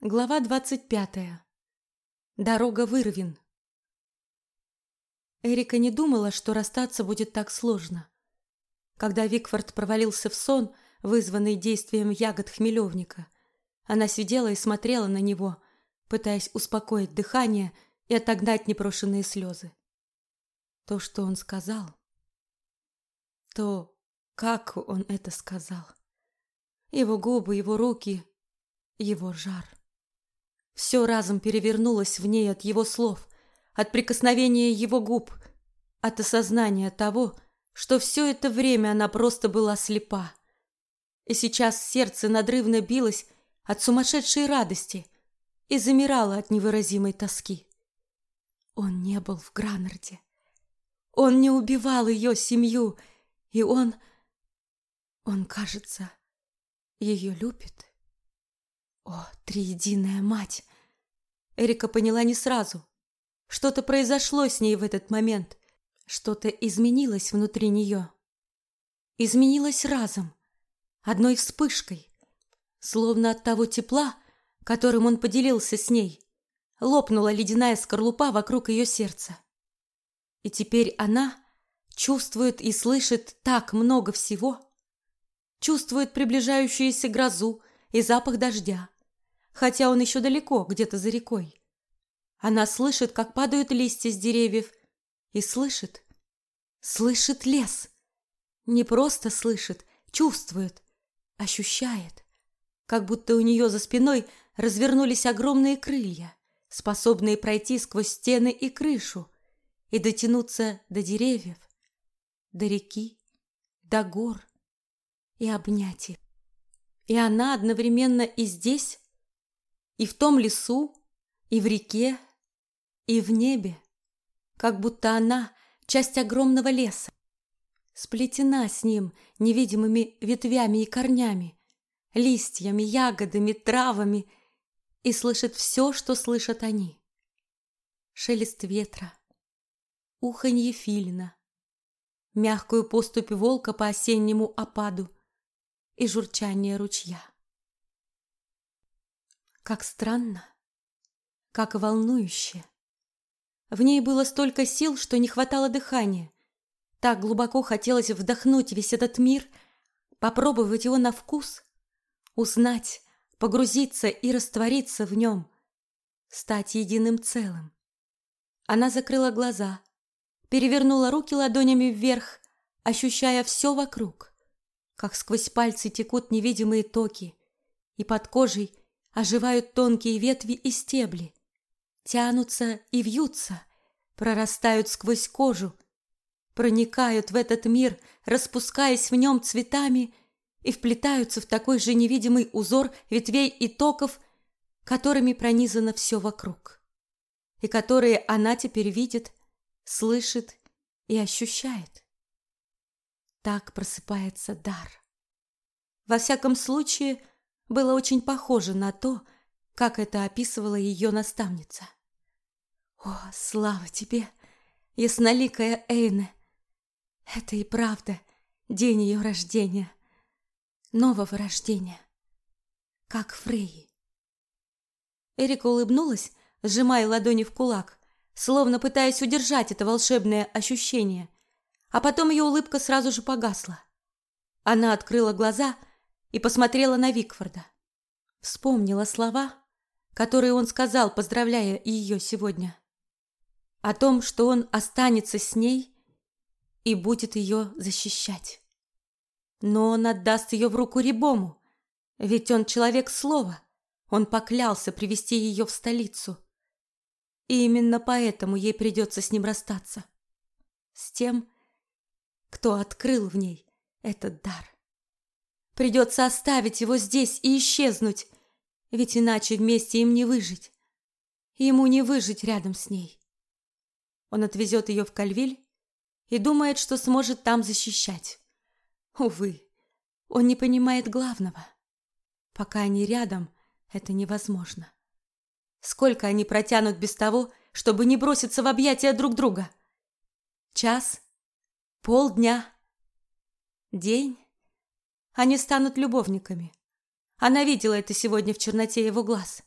Глава двадцать пятая. Дорога в Ирвин. Эрика не думала, что расстаться будет так сложно. Когда Викфорд провалился в сон, вызванный действием ягод хмелевника, она сидела и смотрела на него, пытаясь успокоить дыхание и отогнать непрошенные слезы. То, что он сказал, то, как он это сказал, его губы, его руки, его жар. Все разом перевернулось в ней от его слов, от прикосновения его губ, от осознания того, что все это время она просто была слепа. И сейчас сердце надрывно билось от сумасшедшей радости и замирало от невыразимой тоски. Он не был в Гранарде. Он не убивал ее семью, и он... Он, кажется, ее любит. О, триединая мать! Эрика поняла не сразу. Что-то произошло с ней в этот момент. Что-то изменилось внутри нее. Изменилось разом, одной вспышкой, словно от того тепла, которым он поделился с ней, лопнула ледяная скорлупа вокруг ее сердца. И теперь она чувствует и слышит так много всего. Чувствует приближающуюся грозу и запах дождя, хотя он еще далеко, где-то за рекой. Она слышит, как падают листья с деревьев, и слышит, слышит лес. Не просто слышит, чувствует, ощущает, как будто у нее за спиной развернулись огромные крылья, способные пройти сквозь стены и крышу и дотянуться до деревьев, до реки, до гор и обнять их. И она одновременно и здесь, и в том лесу, и в реке, и в небе, как будто она часть огромного леса, сплетена с ним невидимыми ветвями и корнями, листьями, ягодами, травами, и слышит все, что слышат они. Шелест ветра, уханье филина, мягкую поступь волка по осеннему опаду и журчание ручья. Как странно, как волнующе. В ней было столько сил, что не хватало дыхания. Так глубоко хотелось вдохнуть весь этот мир, попробовать его на вкус, узнать, погрузиться и раствориться в нем, стать единым целым. Она закрыла глаза, перевернула руки ладонями вверх, ощущая все вокруг, как сквозь пальцы текут невидимые токи, и под кожей оживают тонкие ветви и стебли, тянутся и вьются, прорастают сквозь кожу, проникают в этот мир, распускаясь в нем цветами и вплетаются в такой же невидимый узор ветвей и токов, которыми пронизано все вокруг, и которые она теперь видит, слышит и ощущает. Так просыпается дар. Во всяком случае, было очень похоже на то, как это описывала ее наставница. О, слава тебе, ясноликая Эйне! Это и правда день ее рождения, нового рождения, как Фрейи. Эрика улыбнулась, сжимая ладони в кулак, словно пытаясь удержать это волшебное ощущение, а потом ее улыбка сразу же погасла. Она открыла глаза и посмотрела на Викфорда. Вспомнила слова, которые он сказал, поздравляя ее сегодня. О том, что он останется с ней и будет ее защищать. Но он отдаст ее в руку Рибому, ведь он человек слова. Он поклялся привести ее в столицу. И именно поэтому ей придется с ним расстаться. С тем, кто открыл в ней этот дар. Придется оставить его здесь и исчезнуть, ведь иначе вместе им не выжить. Ему не выжить рядом с ней. Он отвезет ее в Кальвиль и думает, что сможет там защищать. Увы, он не понимает главного. Пока они рядом, это невозможно. Сколько они протянут без того, чтобы не броситься в объятия друг друга? Час? Полдня? День? Они станут любовниками. Она видела это сегодня в черноте его глаз.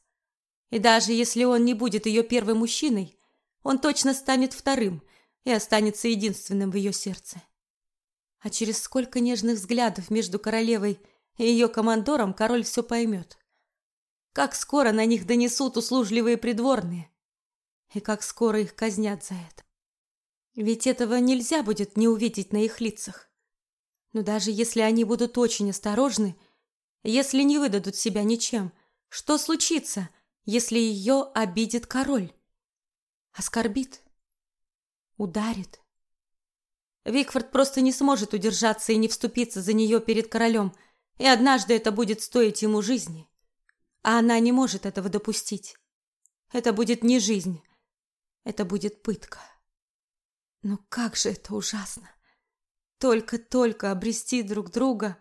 И даже если он не будет ее первым мужчиной, он точно станет вторым и останется единственным в ее сердце. А через сколько нежных взглядов между королевой и ее командором король все поймет. Как скоро на них донесут услужливые придворные, и как скоро их казнят за это. Ведь этого нельзя будет не увидеть на их лицах. Но даже если они будут очень осторожны, если не выдадут себя ничем, что случится, если ее обидит король? Оскорбит? Ударит? Викфорд просто не сможет удержаться и не вступиться за нее перед королем, и однажды это будет стоить ему жизни. А она не может этого допустить. Это будет не жизнь, это будет пытка. Но как же это ужасно! Только-только обрести друг друга,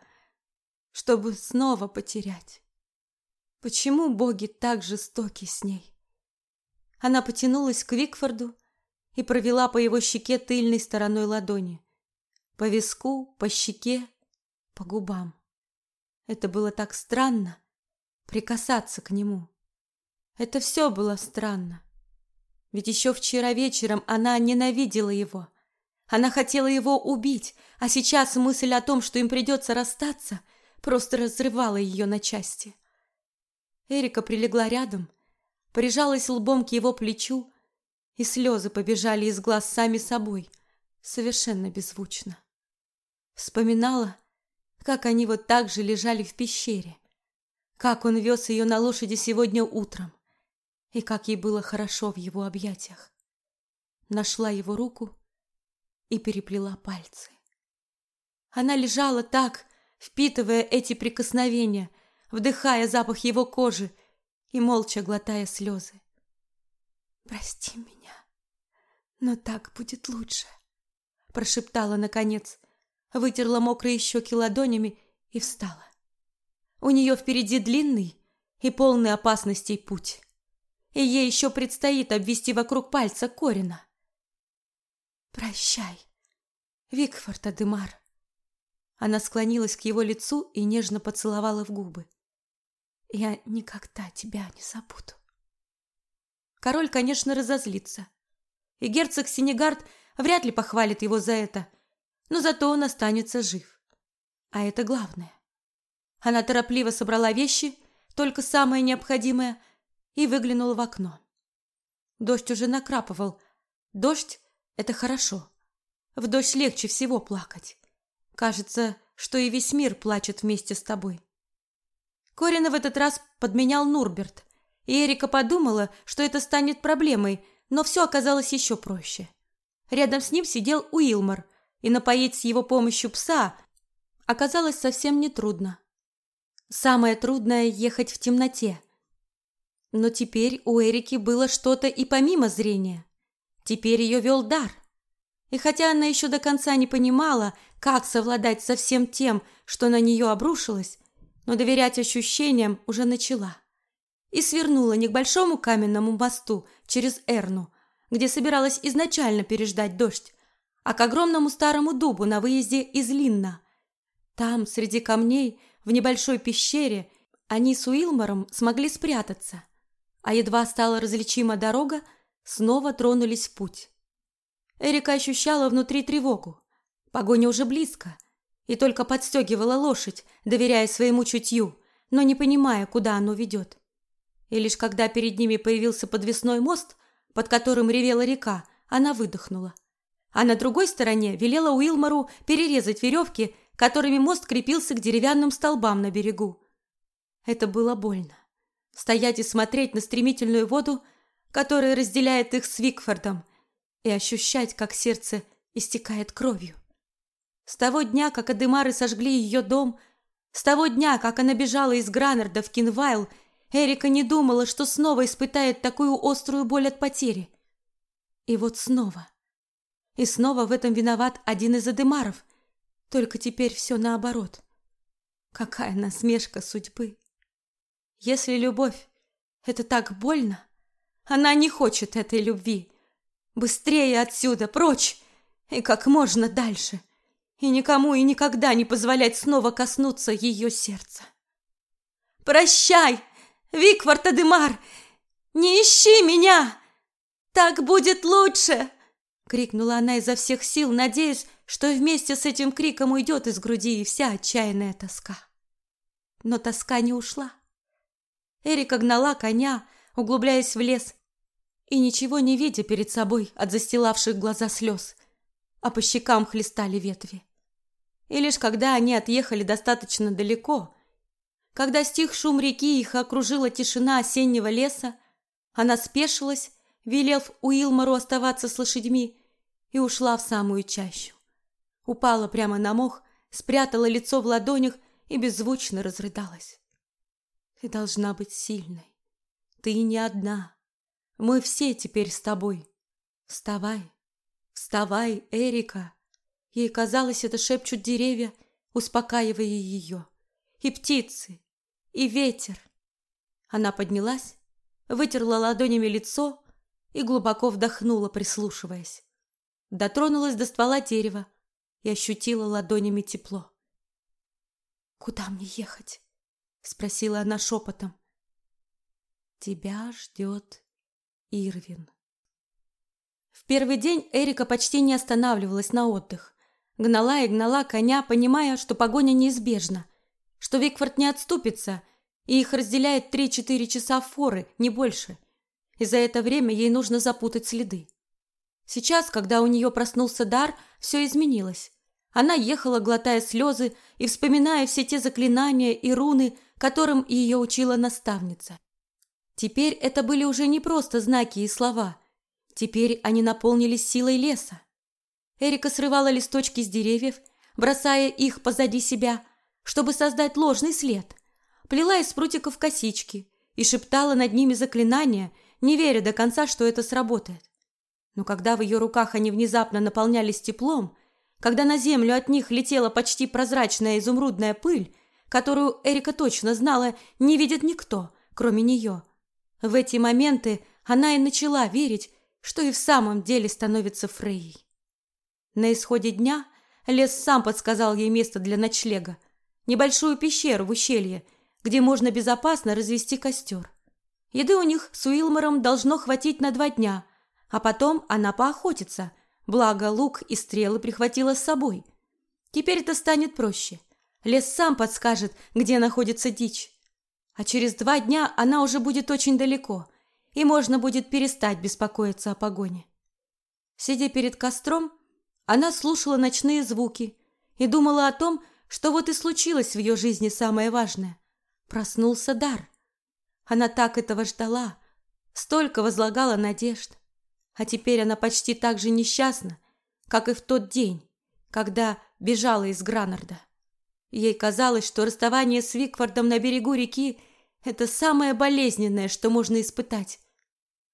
чтобы снова потерять. Почему боги так жестоки с ней? Она потянулась к Викфорду и провела по его щеке тыльной стороной ладони. По виску, по щеке, по губам. Это было так странно прикасаться к нему. Это все было странно. Ведь еще вчера вечером она ненавидела его. Она хотела его убить, а сейчас мысль о том, что им придется расстаться, просто разрывала ее на части. Эрика прилегла рядом, прижалась лбом к его плечу, и слезы побежали из глаз сами собой, совершенно беззвучно. Вспоминала, как они вот так же лежали в пещере, как он вез ее на лошади сегодня утром, и как ей было хорошо в его объятиях. Нашла его руку и переплела пальцы. Она лежала так, впитывая эти прикосновения, вдыхая запах его кожи и молча глотая слезы. «Прости меня, но так будет лучше», — прошептала наконец, вытерла мокрые щеки ладонями и встала. У нее впереди длинный и полный опасностей путь и ей еще предстоит обвести вокруг пальца Корина. «Прощай, Викфорд Адемар». Она склонилась к его лицу и нежно поцеловала в губы. «Я никогда тебя не забуду». Король, конечно, разозлится. И герцог Синегард вряд ли похвалит его за это, но зато он останется жив. А это главное. Она торопливо собрала вещи, только самое необходимое, и выглянула в окно. Дождь уже накрапывал. Дождь — это хорошо. В дождь легче всего плакать. Кажется, что и весь мир плачет вместе с тобой. Корина в этот раз подменял Нурберт, и Эрика подумала, что это станет проблемой, но все оказалось еще проще. Рядом с ним сидел Уилмор, и напоить с его помощью пса оказалось совсем нетрудно. Самое трудное — ехать в темноте — но теперь у Эрики было что-то и помимо зрения. Теперь ее вел дар. И хотя она еще до конца не понимала, как совладать со всем тем, что на нее обрушилось, но доверять ощущениям уже начала. И свернула не к большому каменному мосту через Эрну, где собиралась изначально переждать дождь, а к огромному старому дубу на выезде из Линна. Там, среди камней, в небольшой пещере, они с Уилмором смогли спрятаться а едва стала различима дорога, снова тронулись в путь. Эрика ощущала внутри тревогу. Погоня уже близко, и только подстегивала лошадь, доверяя своему чутью, но не понимая, куда оно ведет. И лишь когда перед ними появился подвесной мост, под которым ревела река, она выдохнула. А на другой стороне велела Уилмору перерезать веревки, которыми мост крепился к деревянным столбам на берегу. Это было больно стоять и смотреть на стремительную воду, которая разделяет их с Викфордом, и ощущать, как сердце истекает кровью. С того дня, как Адемары сожгли ее дом, с того дня, как она бежала из Гранарда в Кинвайл, Эрика не думала, что снова испытает такую острую боль от потери. И вот снова. И снова в этом виноват один из Адемаров, только теперь все наоборот. Какая насмешка судьбы. Если любовь — это так больно, она не хочет этой любви. Быстрее отсюда, прочь, и как можно дальше. И никому и никогда не позволять снова коснуться ее сердца. «Прощай, Виквард Адемар! Не ищи меня! Так будет лучше!» Крикнула она изо всех сил, надеясь, что вместе с этим криком уйдет из груди и вся отчаянная тоска. Но тоска не ушла. Эрика гнала коня, углубляясь в лес, и ничего не видя перед собой от застилавших глаза слез, а по щекам хлестали ветви. И лишь когда они отъехали достаточно далеко, когда стих шум реки их окружила тишина осеннего леса, она спешилась, велев Уилмору оставаться с лошадьми, и ушла в самую чащу. Упала прямо на мох, спрятала лицо в ладонях и беззвучно разрыдалась. Ты должна быть сильной. Ты не одна. Мы все теперь с тобой. Вставай, вставай, Эрика. Ей казалось, это шепчут деревья, успокаивая ее. И птицы, и ветер. Она поднялась, вытерла ладонями лицо и глубоко вдохнула, прислушиваясь. Дотронулась до ствола дерева и ощутила ладонями тепло. «Куда мне ехать?» — спросила она шепотом. «Тебя ждет Ирвин». В первый день Эрика почти не останавливалась на отдых. Гнала и гнала коня, понимая, что погоня неизбежна, что Викфорд не отступится, и их разделяет три-четыре часа форы, не больше. И за это время ей нужно запутать следы. Сейчас, когда у нее проснулся дар, все изменилось. Она ехала, глотая слезы и вспоминая все те заклинания и руны, которым ее учила наставница. Теперь это были уже не просто знаки и слова. Теперь они наполнились силой леса. Эрика срывала листочки с деревьев, бросая их позади себя, чтобы создать ложный след. Плела из прутиков косички и шептала над ними заклинания, не веря до конца, что это сработает. Но когда в ее руках они внезапно наполнялись теплом, когда на землю от них летела почти прозрачная изумрудная пыль, которую Эрика точно знала, не видит никто, кроме нее. В эти моменты она и начала верить, что и в самом деле становится Фрейей. На исходе дня лес сам подсказал ей место для ночлега, небольшую пещеру в ущелье, где можно безопасно развести костер. Еды у них с Уилмором должно хватить на два дня, а потом она поохотится, благо лук и стрелы прихватила с собой. Теперь это станет проще – Лес сам подскажет, где находится дичь. А через два дня она уже будет очень далеко, и можно будет перестать беспокоиться о погоне. Сидя перед костром, она слушала ночные звуки и думала о том, что вот и случилось в ее жизни самое важное. Проснулся дар. Она так этого ждала, столько возлагала надежд. А теперь она почти так же несчастна, как и в тот день, когда бежала из Гранарда. Ей казалось, что расставание с Викфордом на берегу реки – это самое болезненное, что можно испытать.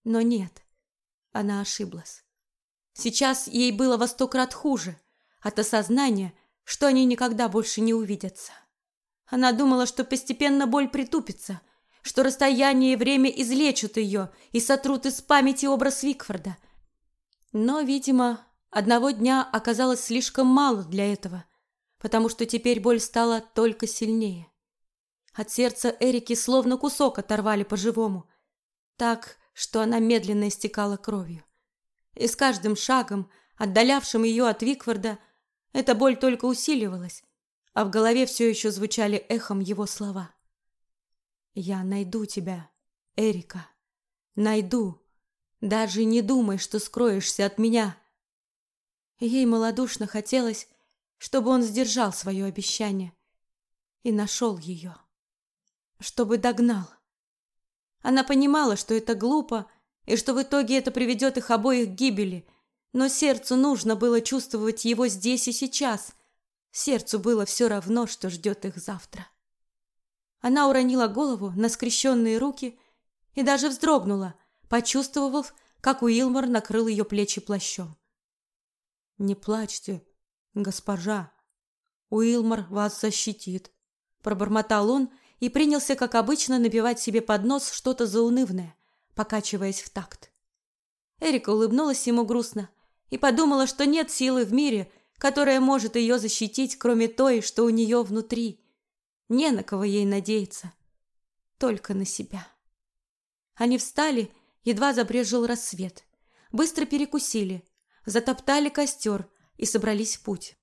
Но нет, она ошиблась. Сейчас ей было во сто крат хуже от осознания, что они никогда больше не увидятся. Она думала, что постепенно боль притупится, что расстояние и время излечат ее и сотрут из памяти образ Викфорда. Но, видимо, одного дня оказалось слишком мало для этого – потому что теперь боль стала только сильнее. От сердца Эрики словно кусок оторвали по-живому, так, что она медленно истекала кровью. И с каждым шагом, отдалявшим ее от Викфорда, эта боль только усиливалась, а в голове все еще звучали эхом его слова. «Я найду тебя, Эрика, найду. Даже не думай, что скроешься от меня». Ей малодушно хотелось, чтобы он сдержал свое обещание и нашел ее, чтобы догнал. Она понимала, что это глупо и что в итоге это приведет их обоих к гибели, но сердцу нужно было чувствовать его здесь и сейчас. Сердцу было все равно, что ждет их завтра. Она уронила голову на скрещенные руки и даже вздрогнула, почувствовав, как Уилмор накрыл ее плечи плащом. «Не плачьте, «Госпожа, Уилмор вас защитит», – пробормотал он и принялся, как обычно, напевать себе под нос что-то заунывное, покачиваясь в такт. Эрика улыбнулась ему грустно и подумала, что нет силы в мире, которая может ее защитить, кроме той, что у нее внутри. Не на кого ей надеяться, только на себя. Они встали, едва забрежил рассвет. Быстро перекусили, затоптали костер и собрались в путь.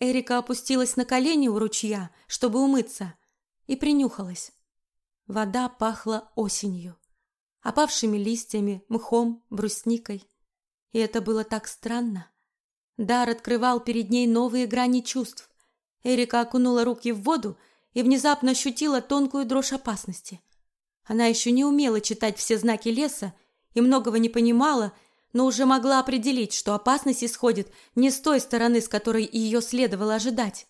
Эрика опустилась на колени у ручья, чтобы умыться, и принюхалась. Вода пахла осенью, опавшими листьями, мхом, брусникой. И это было так странно. Дар открывал перед ней новые грани чувств. Эрика окунула руки в воду и внезапно ощутила тонкую дрожь опасности. Она еще не умела читать все знаки леса и многого не понимала, но уже могла определить, что опасность исходит не с той стороны, с которой ее следовало ожидать.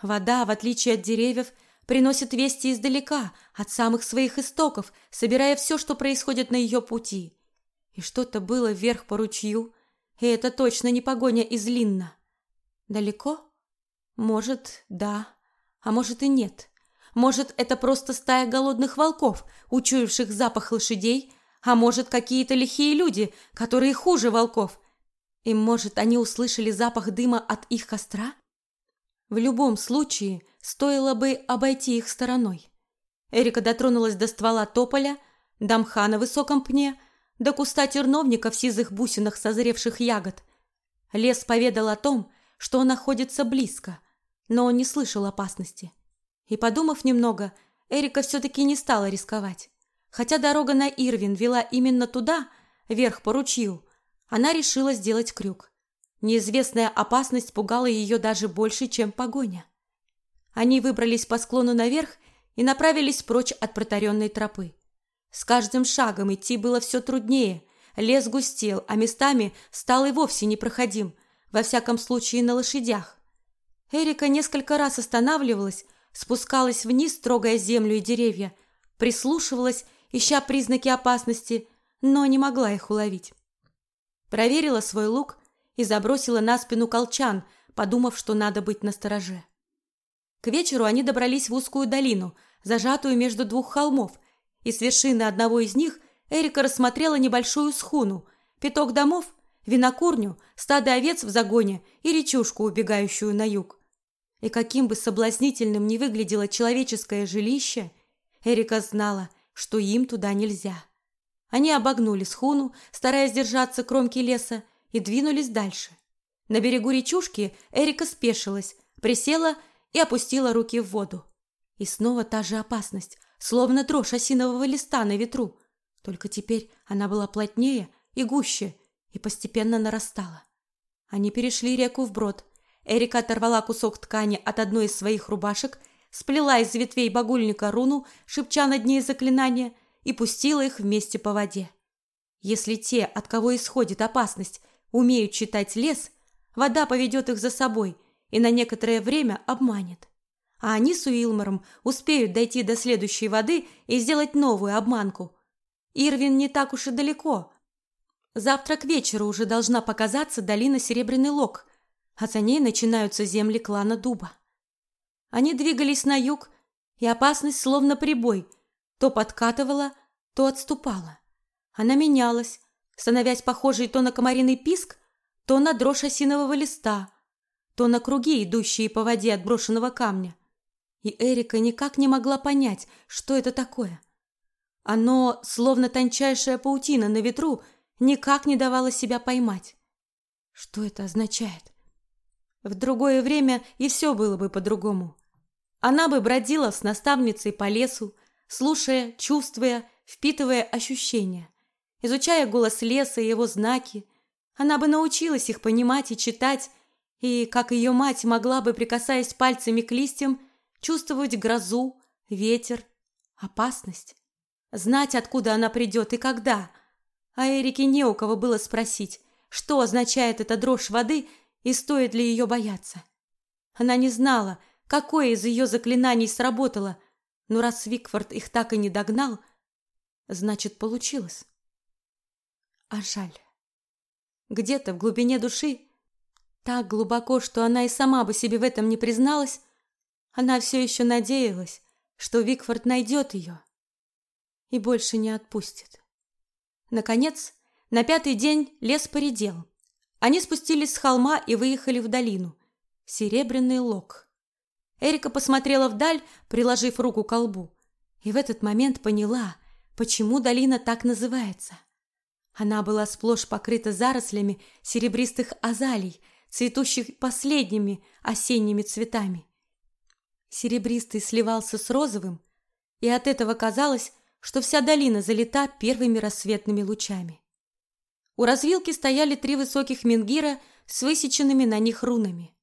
Вода, в отличие от деревьев, приносит вести издалека, от самых своих истоков, собирая все, что происходит на ее пути. И что-то было вверх по ручью, и это точно не погоня из Линна. Далеко? Может, да, а может и нет. Может, это просто стая голодных волков, учуявших запах лошадей, а может, какие-то лихие люди, которые хуже волков. И может, они услышали запах дыма от их костра? В любом случае, стоило бы обойти их стороной. Эрика дотронулась до ствола тополя, до мха на высоком пне, до куста терновника в сизых бусинах созревших ягод. Лес поведал о том, что он находится близко, но он не слышал опасности. И, подумав немного, Эрика все-таки не стала рисковать. Хотя дорога на Ирвин вела именно туда, вверх по ручью, она решила сделать крюк. Неизвестная опасность пугала ее даже больше, чем погоня. Они выбрались по склону наверх и направились прочь от протаренной тропы. С каждым шагом идти было все труднее. Лес густел, а местами стал и вовсе непроходим, во всяком случае на лошадях. Эрика несколько раз останавливалась, спускалась вниз, трогая землю и деревья, прислушивалась, ища признаки опасности, но не могла их уловить. Проверила свой лук и забросила на спину колчан, подумав, что надо быть настороже. К вечеру они добрались в узкую долину, зажатую между двух холмов, и с вершины одного из них Эрика рассмотрела небольшую схуну, пяток домов, винокурню, стадо овец в загоне и речушку, убегающую на юг. И каким бы соблазнительным ни выглядело человеческое жилище, Эрика знала, что им туда нельзя. Они обогнули схуну, стараясь держаться кромки леса, и двинулись дальше. На берегу речушки Эрика спешилась, присела и опустила руки в воду. И снова та же опасность, словно дрожь осинового листа на ветру. Только теперь она была плотнее и гуще, и постепенно нарастала. Они перешли реку вброд. Эрика оторвала кусок ткани от одной из своих рубашек, сплела из ветвей багульника руну, шепча над ней заклинание, и пустила их вместе по воде. Если те, от кого исходит опасность, умеют читать лес, вода поведет их за собой и на некоторое время обманет. А они с Уилмором успеют дойти до следующей воды и сделать новую обманку. Ирвин не так уж и далеко. Завтра к вечеру уже должна показаться долина Серебряный Лог, а за ней начинаются земли клана Дуба. Они двигались на юг, и опасность словно прибой то подкатывала, то отступала. Она менялась, становясь похожей то на комариный писк, то на дрожь осинового листа, то на круги, идущие по воде от брошенного камня. И Эрика никак не могла понять, что это такое. Оно, словно тончайшая паутина на ветру, никак не давало себя поймать. Что это означает? В другое время и все было бы по-другому. Она бы бродила с наставницей по лесу, слушая, чувствуя, впитывая ощущения. Изучая голос леса и его знаки, она бы научилась их понимать и читать, и, как ее мать могла бы, прикасаясь пальцами к листьям, чувствовать грозу, ветер, опасность. Знать, откуда она придет и когда. А Эрике не у кого было спросить, что означает эта дрожь воды и стоит ли ее бояться. Она не знала, какое из ее заклинаний сработало, но раз Викфорд их так и не догнал, значит, получилось. А жаль. Где-то в глубине души, так глубоко, что она и сама бы себе в этом не призналась, она все еще надеялась, что Викфорд найдет ее и больше не отпустит. Наконец, на пятый день лес поредел. Они спустились с холма и выехали в долину. Серебряный лог. Эрика посмотрела вдаль, приложив руку к колбу, и в этот момент поняла – почему долина так называется. Она была сплошь покрыта зарослями серебристых азалий, цветущих последними осенними цветами. Серебристый сливался с розовым, и от этого казалось, что вся долина залита первыми рассветными лучами. У развилки стояли три высоких менгира с высеченными на них рунами.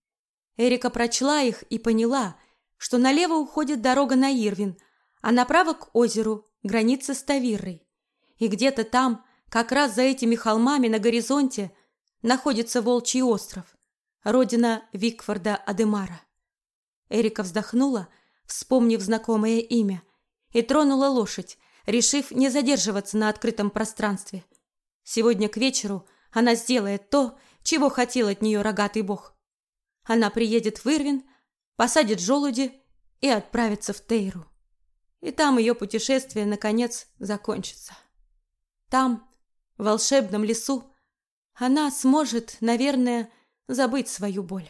Эрика прочла их и поняла, что налево уходит дорога на Ирвин, а направо к озеру, граница с Тавирой. И где-то там, как раз за этими холмами на горизонте, находится Волчий остров, родина Викфорда Адемара. Эрика вздохнула, вспомнив знакомое имя, и тронула лошадь, решив не задерживаться на открытом пространстве. Сегодня к вечеру она сделает то, чего хотел от нее рогатый бог. Она приедет в Ирвин, посадит желуди и отправится в Тейру. И там ее путешествие, наконец, закончится. Там, волшебном лесу, она сможет, наверное, забыть свою боль.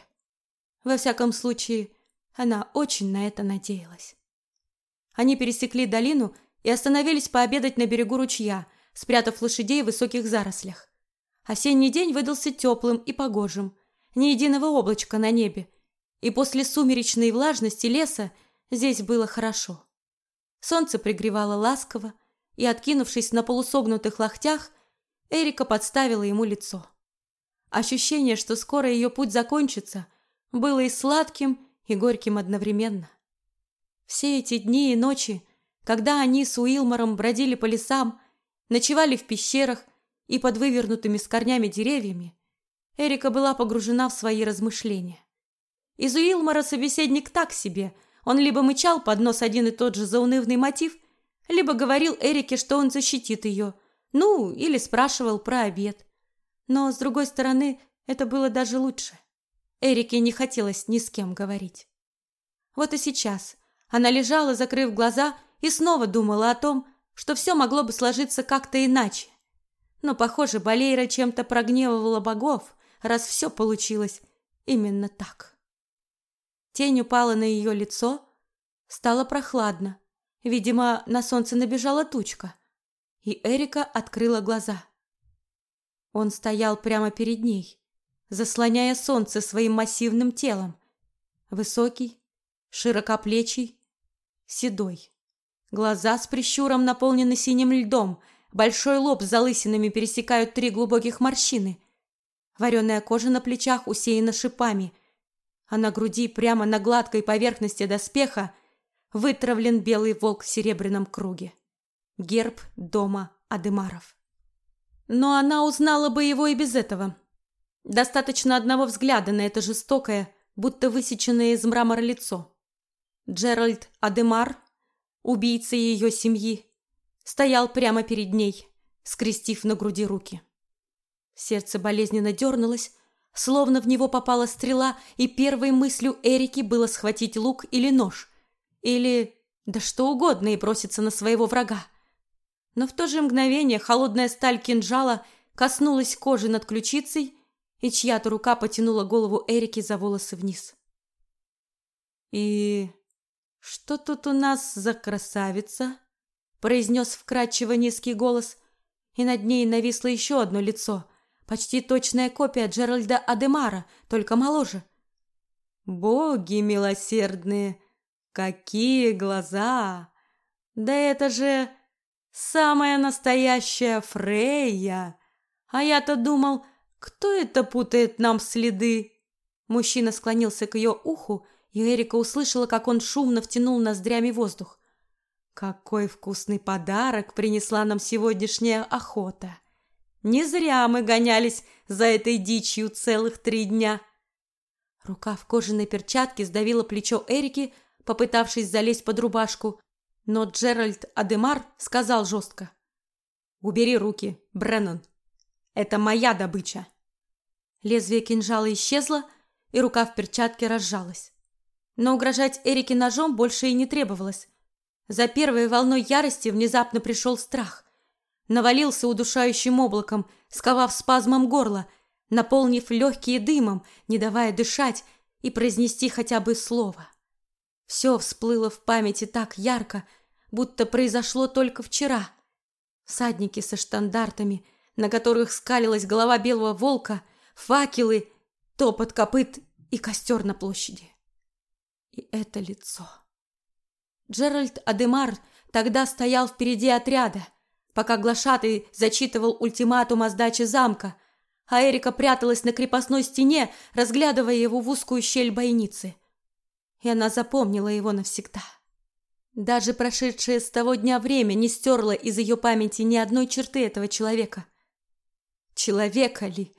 Во всяком случае, она очень на это надеялась. Они пересекли долину и остановились пообедать на берегу ручья, спрятав лошадей в высоких зарослях. Осенний день выдался теплым и погожим, ни единого облачка на небе, и после сумеречной влажности леса здесь было хорошо. Солнце пригревало ласково, и, откинувшись на полусогнутых локтях, Эрика подставила ему лицо. Ощущение, что скоро ее путь закончится, было и сладким, и горьким одновременно. Все эти дни и ночи когда они с Уилмором бродили по лесам, ночевали в пещерах и под вывернутыми с корнями деревьями, Эрика была погружена в свои размышления. Из Уилмора собеседник так себе. Он либо мычал под нос один и тот же заунывный мотив, либо говорил Эрике, что он защитит ее, ну, или спрашивал про обед. Но, с другой стороны, это было даже лучше. Эрике не хотелось ни с кем говорить. Вот и сейчас она лежала, закрыв глаза, и снова думала о том, что все могло бы сложиться как-то иначе. Но, похоже, Балейра чем-то прогневывала богов, раз все получилось именно так. Тень упала на ее лицо, стало прохладно. Видимо, на солнце набежала тучка, и Эрика открыла глаза. Он стоял прямо перед ней, заслоняя солнце своим массивным телом. Высокий, широкоплечий, седой. Глаза с прищуром наполнены синим льдом, большой лоб с залысинами пересекают три глубоких морщины. Вареная кожа на плечах усеяна шипами, а на груди, прямо на гладкой поверхности доспеха, вытравлен белый волк в серебряном круге. Герб дома Адемаров. Но она узнала бы его и без этого. Достаточно одного взгляда на это жестокое, будто высеченное из мрамора лицо. Джеральд Адемар убийца ее семьи, стоял прямо перед ней, скрестив на груди руки. Сердце болезненно дернулось, словно в него попала стрела, и первой мыслью Эрики было схватить лук или нож, или да что угодно и броситься на своего врага. Но в то же мгновение холодная сталь кинжала коснулась кожи над ключицей, и чья-то рука потянула голову Эрики за волосы вниз. И «Что тут у нас за красавица?» произнес вкрадчиво низкий голос, и над ней нависло еще одно лицо, почти точная копия Джеральда Адемара, только моложе. «Боги милосердные! Какие глаза! Да это же самая настоящая Фрейя! А я-то думал, кто это путает нам следы?» Мужчина склонился к ее уху и Эрика услышала, как он шумно втянул ноздрями воздух. Какой вкусный подарок принесла нам сегодняшняя охота. Не зря мы гонялись за этой дичью целых три дня. Рука в кожаной перчатке сдавила плечо Эрики, попытавшись залезть под рубашку, но Джеральд Адемар сказал жестко. «Убери руки, Бреннан. Это моя добыча». Лезвие кинжала исчезло, и рука в перчатке разжалась. Но угрожать Эрике ножом больше и не требовалось. За первой волной ярости внезапно пришел страх. Навалился удушающим облаком, сковав спазмом горло, наполнив легкие дымом, не давая дышать и произнести хотя бы слово. Все всплыло в памяти так ярко, будто произошло только вчера, Всадники со штандартами, на которых скалилась голова белого волка, факелы, топот копыт и костер на площади. И это лицо. Джеральд Адемар тогда стоял впереди отряда, пока глашатый зачитывал ультиматум о сдаче замка, а Эрика пряталась на крепостной стене, разглядывая его в узкую щель бойницы. И она запомнила его навсегда. Даже прошедшее с того дня время не стерло из ее памяти ни одной черты этого человека. Человека ли?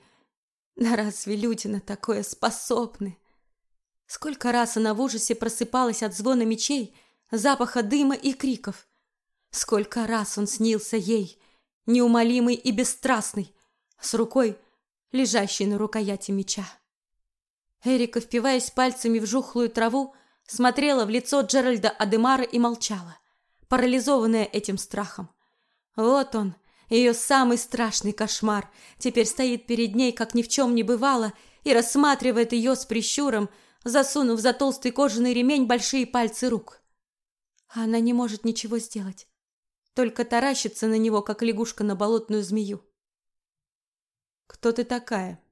Да разве люди на такое способны? Сколько раз она в ужасе просыпалась от звона мечей, запаха дыма и криков. Сколько раз он снился ей, неумолимый и бесстрастный, с рукой, лежащей на рукояти меча. Эрика, впиваясь пальцами в жухлую траву, смотрела в лицо Джеральда Адемара и молчала, парализованная этим страхом. Вот он, ее самый страшный кошмар, теперь стоит перед ней, как ни в чем не бывало, и рассматривает ее с прищуром, засунув за толстый кожаный ремень большие пальцы рук. Она не может ничего сделать, только таращится на него, как лягушка на болотную змею. «Кто ты такая?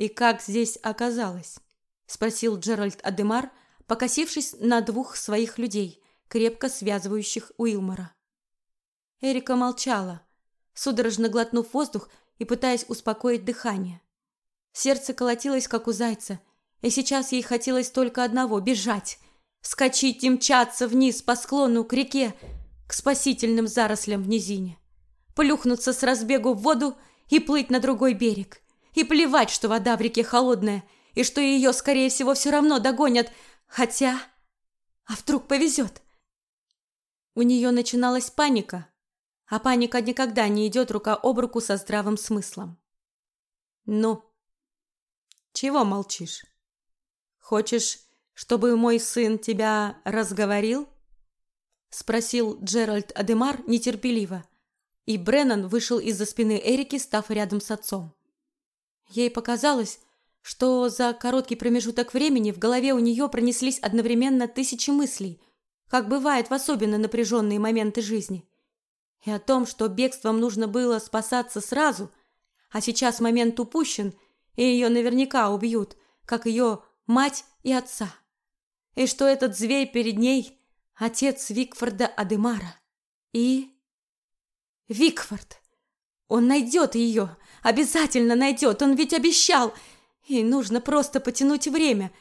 И как здесь оказалась?» — спросил Джеральд Адемар, покосившись на двух своих людей, крепко связывающих Уилмора. Эрика молчала, судорожно глотнув воздух и пытаясь успокоить дыхание. Сердце колотилось, как у зайца, и сейчас ей хотелось только одного — бежать, скачить и мчаться вниз по склону к реке, к спасительным зарослям в низине, плюхнуться с разбегу в воду и плыть на другой берег, и плевать, что вода в реке холодная, и что ее, скорее всего, все равно догонят, Хотя... А вдруг повезет? У нее начиналась паника, а паника никогда не идет рука об руку со здравым смыслом. Ну, чего молчишь? Хочешь, чтобы мой сын тебя разговорил? Спросил Джеральд Адемар нетерпеливо, и Бреннан вышел из-за спины Эрики, став рядом с отцом. Ей показалось, что за короткий промежуток времени в голове у нее пронеслись одновременно тысячи мыслей, как бывает в особенно напряженные моменты жизни. И о том, что бегством нужно было спасаться сразу, а сейчас момент упущен, и ее наверняка убьют, как ее мать и отца. И что этот зверь перед ней – отец Викфорда Адемара. И... Викфорд! Он найдет ее, обязательно найдет, он ведь обещал – и нужно просто потянуть время,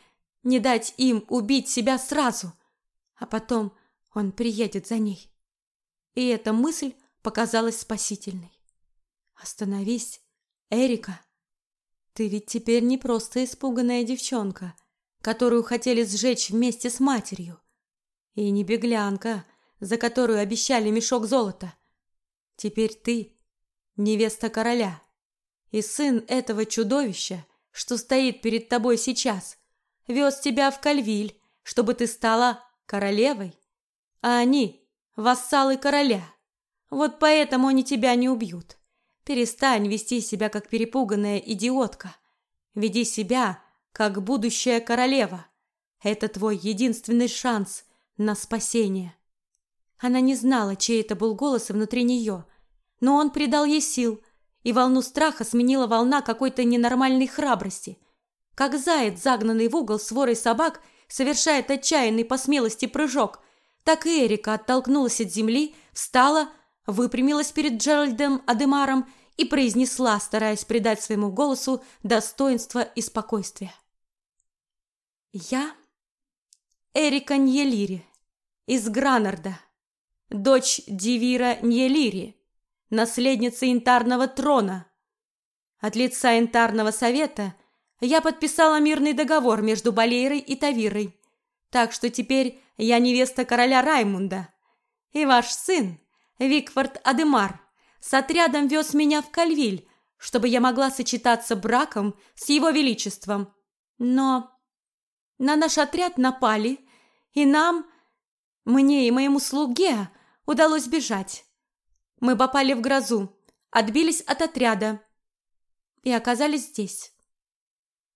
не дать им убить себя сразу. А потом он приедет за ней. И эта мысль показалась спасительной. Остановись, Эрика. Ты ведь теперь не просто испуганная девчонка, которую хотели сжечь вместе с матерью. И не беглянка, за которую обещали мешок золота. Теперь ты невеста короля и сын этого чудовища, что стоит перед тобой сейчас, вез тебя в Кальвиль, чтобы ты стала королевой, а они – вассалы короля. Вот поэтому они тебя не убьют. Перестань вести себя как перепуганная идиотка. Веди себя как будущая королева. Это твой единственный шанс на спасение. Она не знала, чей это был голос внутри нее, но он придал ей сил, и волну страха сменила волна какой-то ненормальной храбрости. Как заяц, загнанный в угол сворой собак, совершает отчаянный по смелости прыжок, так и Эрика оттолкнулась от земли, встала, выпрямилась перед Джеральдом Адемаром и произнесла, стараясь придать своему голосу достоинство и спокойствие. «Я Эрика Ньелири из Гранарда, дочь Дивира Ньелири, наследница янтарного трона. От лица янтарного совета я подписала мирный договор между Балейрой и Тавирой, так что теперь я невеста короля Раймунда. И ваш сын, Викфорд Адемар, с отрядом вез меня в Кальвиль, чтобы я могла сочетаться браком с его величеством. Но на наш отряд напали, и нам, мне и моему слуге, удалось бежать. Мы попали в грозу, отбились от отряда и оказались здесь.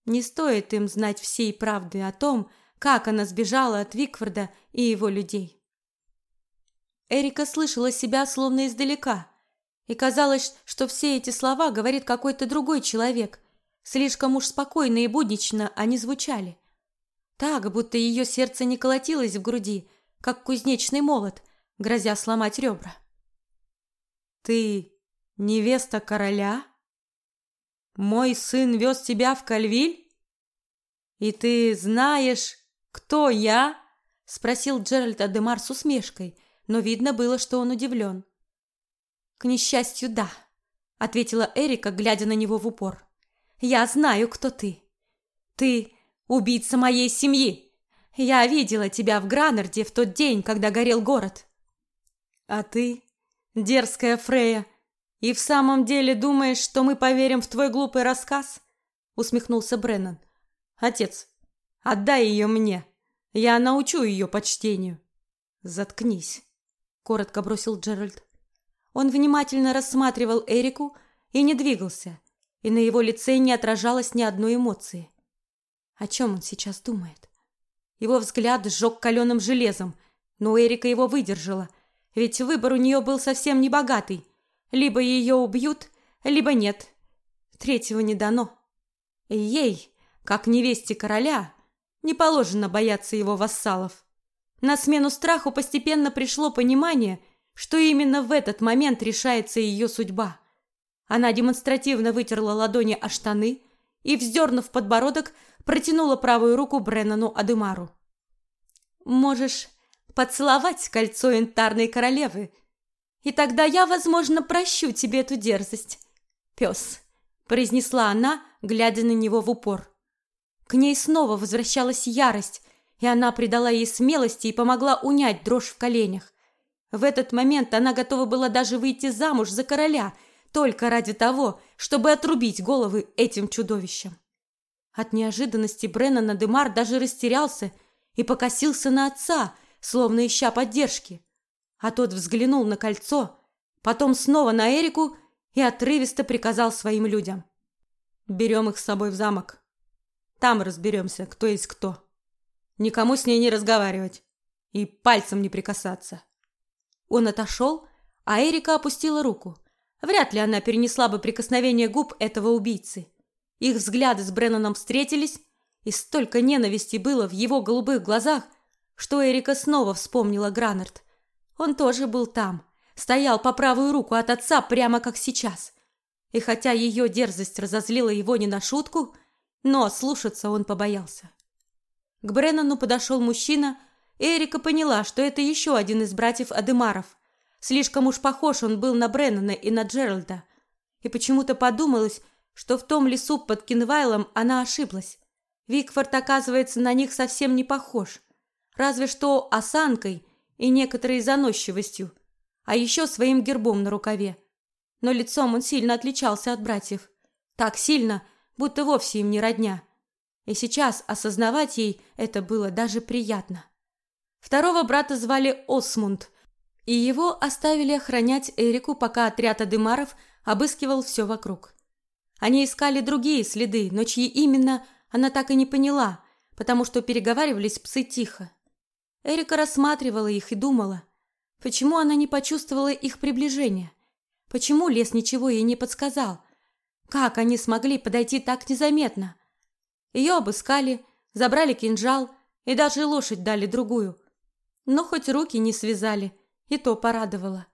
Не стоит им знать всей правды о том, как она сбежала от Викфорда и его людей. Эрика слышала себя словно издалека, И казалось, что все эти слова говорит какой-то другой человек. Слишком уж спокойно и буднично они звучали. Так, будто ее сердце не колотилось в груди, как кузнечный молот, грозя сломать ребра. «Ты невеста короля? Мой сын вез тебя в Кальвиль? И ты знаешь, кто я?» — спросил Джеральд Адемар с усмешкой, но видно было, что он удивлен. «К несчастью, да», — ответила Эрика, глядя на него в упор. «Я знаю, кто ты. Ты убийца моей семьи. Я видела тебя в Гранарде в тот день, когда горел город». «А ты, дерзкая Фрея, и в самом деле думаешь, что мы поверим в твой глупый рассказ?» — усмехнулся Бреннан. «Отец, отдай ее мне. Я научу ее почтению». «Заткнись», — коротко бросил Джеральд. Он внимательно рассматривал Эрику и не двигался, и на его лице не отражалось ни одной эмоции. О чем он сейчас думает? Его взгляд сжег каленым железом, но Эрика его выдержала, ведь выбор у нее был совсем не богатый. Либо ее убьют, либо нет. Третьего не дано. Ей, как невесте короля, не положено бояться его вассалов. На смену страху постепенно пришло понимание – что именно в этот момент решается ее судьба. Она демонстративно вытерла ладони о штаны и, вздернув подбородок, протянула правую руку Бреннану Адемару. «Можешь поцеловать кольцо янтарной королевы, и тогда я, возможно, прощу тебе эту дерзость, пес», произнесла она, глядя на него в упор. К ней снова возвращалась ярость, и она придала ей смелости и помогла унять дрожь в коленях. В этот момент она готова была даже выйти замуж за короля, только ради того, чтобы отрубить головы этим чудовищам. От неожиданности Бреннан Демар даже растерялся и покосился на отца, словно ища поддержки. А тот взглянул на кольцо, потом снова на Эрику и отрывисто приказал своим людям. «Берем их с собой в замок. Там разберемся, кто есть кто. Никому с ней не разговаривать и пальцем не прикасаться». Он отошел, а Эрика опустила руку. Вряд ли она перенесла бы прикосновение губ этого убийцы. Их взгляды с Бренноном встретились, и столько ненависти было в его голубых глазах, что Эрика снова вспомнила Гранард. Он тоже был там, стоял по правую руку от отца прямо как сейчас. И хотя ее дерзость разозлила его не на шутку, но слушаться он побоялся. К Бреннону подошел мужчина Эрика поняла, что это еще один из братьев Адемаров. Слишком уж похож он был на Бреннана и на Джеральда. И почему-то подумалось, что в том лесу под Кинвайлом она ошиблась. Викфорд, оказывается, на них совсем не похож. Разве что осанкой и некоторой заносчивостью, а еще своим гербом на рукаве. Но лицом он сильно отличался от братьев. Так сильно, будто вовсе им не родня. И сейчас осознавать ей это было даже приятно. Второго брата звали Осмунд, и его оставили охранять Эрику, пока отряд Адемаров обыскивал все вокруг. Они искали другие следы, но чьи именно, она так и не поняла, потому что переговаривались псы тихо. Эрика рассматривала их и думала, почему она не почувствовала их приближения, почему лес ничего ей не подсказал, как они смогли подойти так незаметно. Ее обыскали, забрали кинжал и даже лошадь дали другую – но хоть руки не связали, и то порадовало.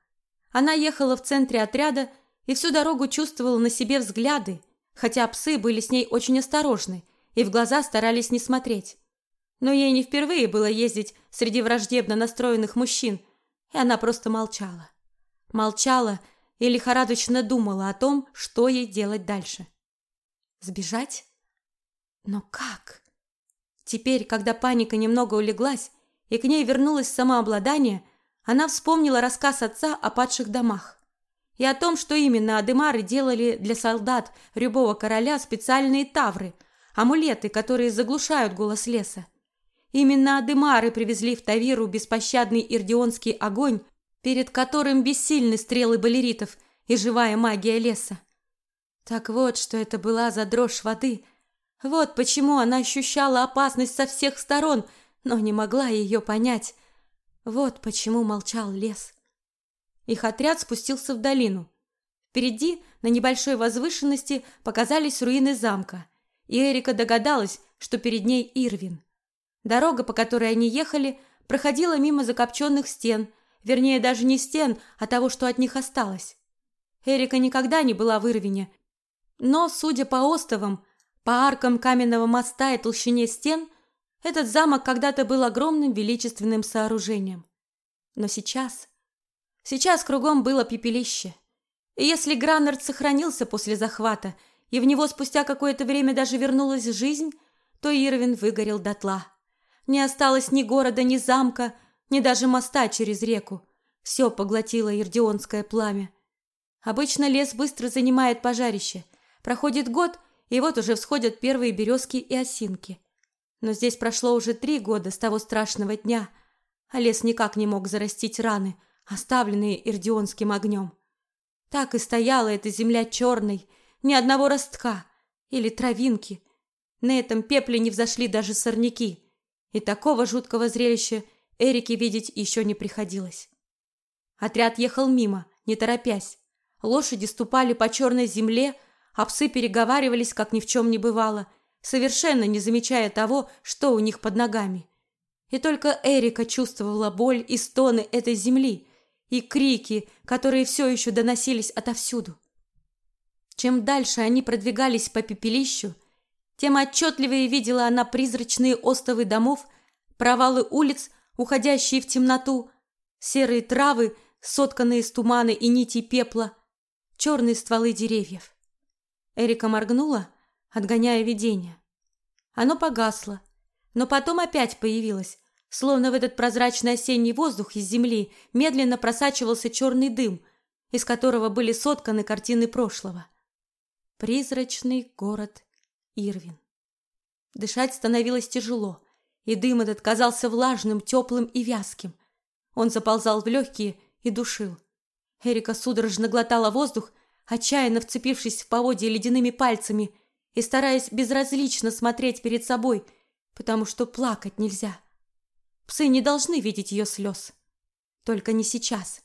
Она ехала в центре отряда и всю дорогу чувствовала на себе взгляды, хотя псы были с ней очень осторожны и в глаза старались не смотреть. Но ей не впервые было ездить среди враждебно настроенных мужчин, и она просто молчала. Молчала и лихорадочно думала о том, что ей делать дальше. Сбежать? Но как? Теперь, когда паника немного улеглась, и к ней вернулось самообладание, она вспомнила рассказ отца о падших домах и о том, что именно адемары делали для солдат любого короля специальные тавры, амулеты, которые заглушают голос леса. Именно адемары привезли в Тавиру беспощадный ирдионский огонь, перед которым бессильны стрелы балеритов и живая магия леса. Так вот, что это была за дрожь воды. Вот почему она ощущала опасность со всех сторон – но не могла ее понять. Вот почему молчал лес. Их отряд спустился в долину. Впереди, на небольшой возвышенности, показались руины замка, и Эрика догадалась, что перед ней Ирвин. Дорога, по которой они ехали, проходила мимо закопченных стен, вернее, даже не стен, а того, что от них осталось. Эрика никогда не была в Ирвине, но, судя по остовам, по аркам каменного моста и толщине стен, этот замок когда-то был огромным величественным сооружением. Но сейчас... Сейчас кругом было пепелище. И если Граннерд сохранился после захвата, и в него спустя какое-то время даже вернулась жизнь, то Ирвин выгорел дотла. Не осталось ни города, ни замка, ни даже моста через реку. Все поглотило ирдионское пламя. Обычно лес быстро занимает пожарище. Проходит год, и вот уже всходят первые березки и осинки. Но здесь прошло уже три года с того страшного дня, а лес никак не мог зарастить раны, оставленные ирдионским огнем. Так и стояла эта земля черной, ни одного ростка или травинки. На этом пепле не взошли даже сорняки, и такого жуткого зрелища Эрике видеть еще не приходилось. Отряд ехал мимо, не торопясь. Лошади ступали по черной земле, а псы переговаривались, как ни в чем не бывало, совершенно не замечая того, что у них под ногами. И только Эрика чувствовала боль и стоны этой земли и крики, которые все еще доносились отовсюду. Чем дальше они продвигались по пепелищу, тем отчетливее видела она призрачные остовы домов, провалы улиц, уходящие в темноту, серые травы, сотканные из тумана и нитей пепла, черные стволы деревьев. Эрика моргнула, отгоняя видение. Оно погасло, но потом опять появилось, словно в этот прозрачный осенний воздух из земли медленно просачивался черный дым, из которого были сотканы картины прошлого. Призрачный город Ирвин. Дышать становилось тяжело, и дым этот казался влажным, теплым и вязким. Он заползал в легкие и душил. Эрика судорожно глотала воздух, отчаянно вцепившись в поводья ледяными пальцами и стараясь безразлично смотреть перед собой, потому что плакать нельзя. Псы не должны видеть ее слез. Только не сейчас.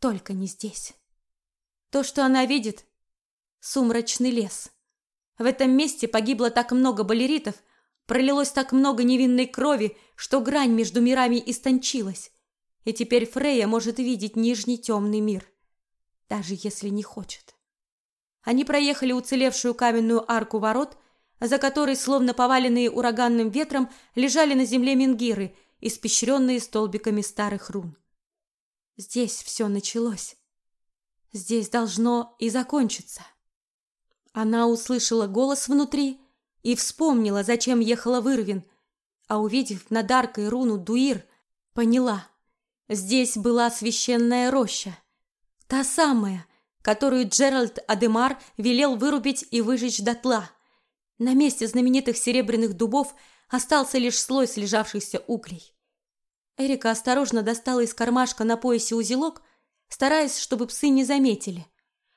Только не здесь. То, что она видит — сумрачный лес. В этом месте погибло так много балеритов, пролилось так много невинной крови, что грань между мирами истончилась и теперь Фрея может видеть нижний темный мир, даже если не хочет. Они проехали уцелевшую каменную арку ворот, за которой, словно поваленные ураганным ветром, лежали на земле менгиры, испещренные столбиками старых рун. Здесь все началось. Здесь должно и закончиться. Она услышала голос внутри и вспомнила, зачем ехала в Ирвин, а увидев над аркой руну Дуир, поняла — Здесь была священная роща. Та самая, которую Джеральд Адемар велел вырубить и выжечь дотла. На месте знаменитых серебряных дубов остался лишь слой слежавшихся углей. Эрика осторожно достала из кармашка на поясе узелок, стараясь, чтобы псы не заметили.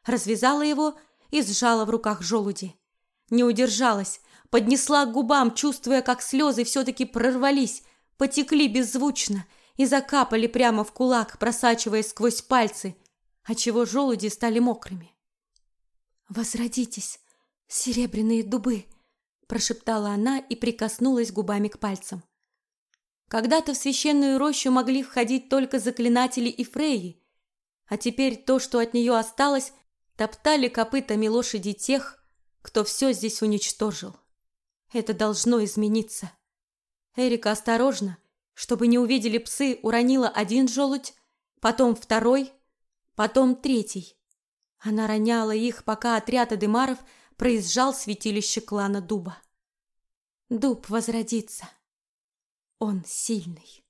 Развязала его и сжала в руках желуди. Не удержалась, поднесла к губам, чувствуя, как слезы все-таки прорвались, потекли беззвучно – и закапали прямо в кулак, просачиваясь сквозь пальцы, отчего желуди стали мокрыми. «Возродитесь, серебряные дубы!» – прошептала она и прикоснулась губами к пальцам. Когда-то в священную рощу могли входить только заклинатели и фреи, а теперь то, что от нее осталось, топтали копытами лошади тех, кто все здесь уничтожил. Это должно измениться. Эрика осторожно, чтобы не увидели псы, уронила один желудь, потом второй, потом третий. Она роняла их, пока отряд Адемаров проезжал святилище клана Дуба. Дуб возродится. Он сильный.